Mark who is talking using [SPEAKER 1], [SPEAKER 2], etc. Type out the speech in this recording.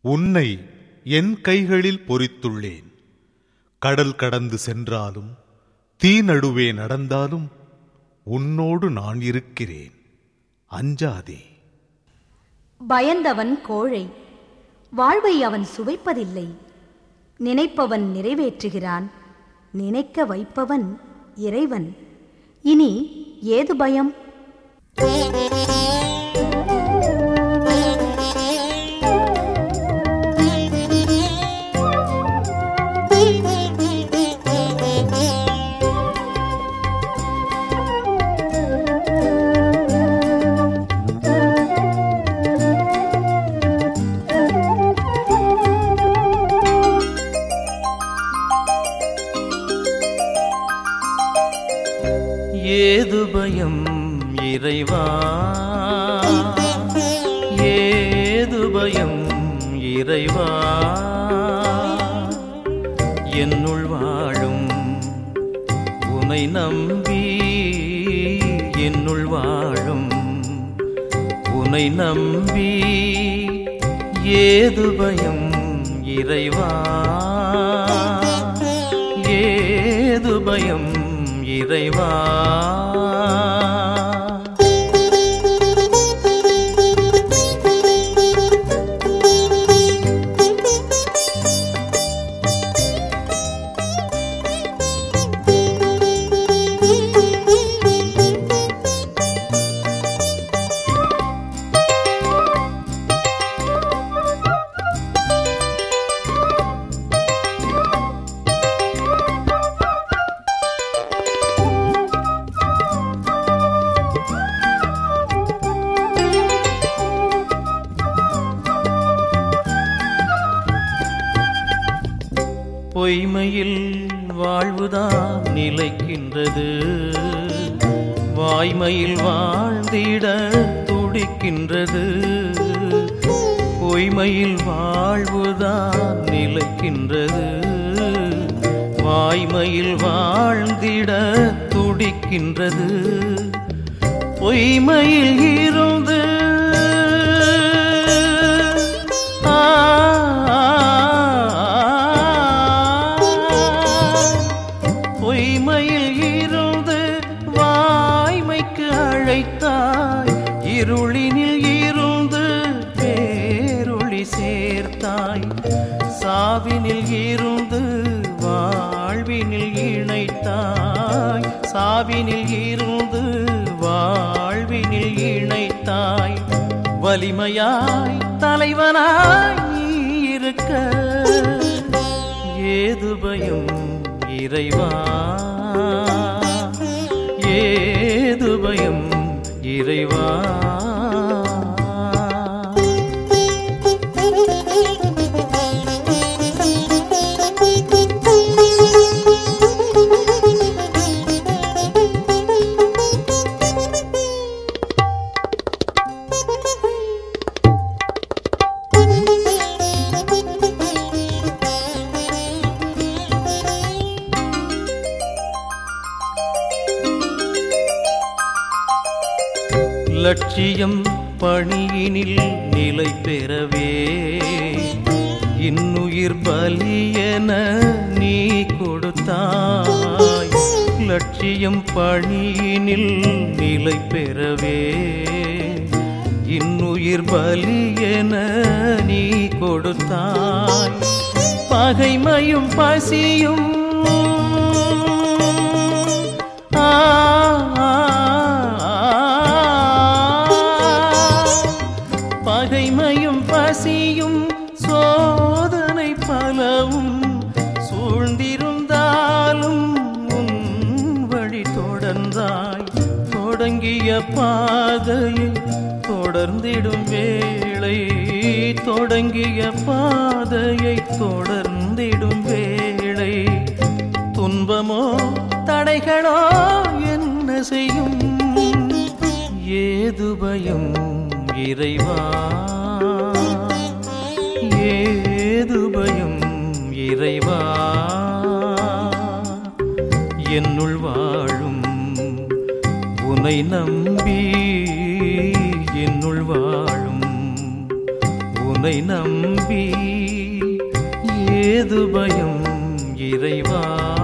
[SPEAKER 1] உன்னை என் கைகளில் பொறித்துள்ளேன். கடல் கடந்து சென்றாலும் தீ நடுவே நடந்தாலும் உன்னோடு நான் இருக்கிறேன். அஞ்சாதே.
[SPEAKER 2] பயந்தவன் கோழை வாழ்வை அவன் சுவைப்பதில்லை. நினைப்பவன் நிறைவேற்றுகிறான் நினைக்க வைப்பவன் இறைவன். இனி ஏது பயம்?
[SPEAKER 3] ஏது பயம் இறைவா? ஏது பயம் இறைவா? என்னுள் வாழும் உனை நம்பி என்னுள் வாழும் உனை நம்பி ஏது பயம் இறைவா? ஏது பயம் இறைவா பொய்மையில் வாழ்வுதான் நிலைக்கின்றது. வாய்மையில் வாழ்ந்திட துடிக்கின்றது. பொய்மையில் வாழ்வுதான் நிலைக்கின்றது. வாய்மையில் வாழ்ந்திட துடிக்கின்றது. பொய்மையில் இருந்து சாவினில் இருந்து வாழ்வினில் இணைத்தாய். சாவினில் இருந்து வாழ்வினில் இணைத்தாய். வலிமையாய் தலைவனாய் நீ இருக்க. ஏது பயம் இறைவா? ஏது பயம் இறைவா? லட்சியம் பணியினில் நிலை பெறவே. இன்னுயிர் பலியென நீ கொடுத்தாய். லட்சியம் பணியினில் நிலை பெறவே. இன்னுயிர் பலியென நீ கொடுத்தாய். பகைமையும் பசியும் தொடங்கிய பாதையை தொடர்ந்திடும் வேளை தொடங்கிய பாதையை தொடர்ந்திடும் வேளை. துன்பமோ தடைகளோ என்ன செய்யும்? ஏது பயம் இறைவா? உன்னை நம்பி என்னுள் வாழும். உன்னை நம்பி ஏது பயம் இறைவா?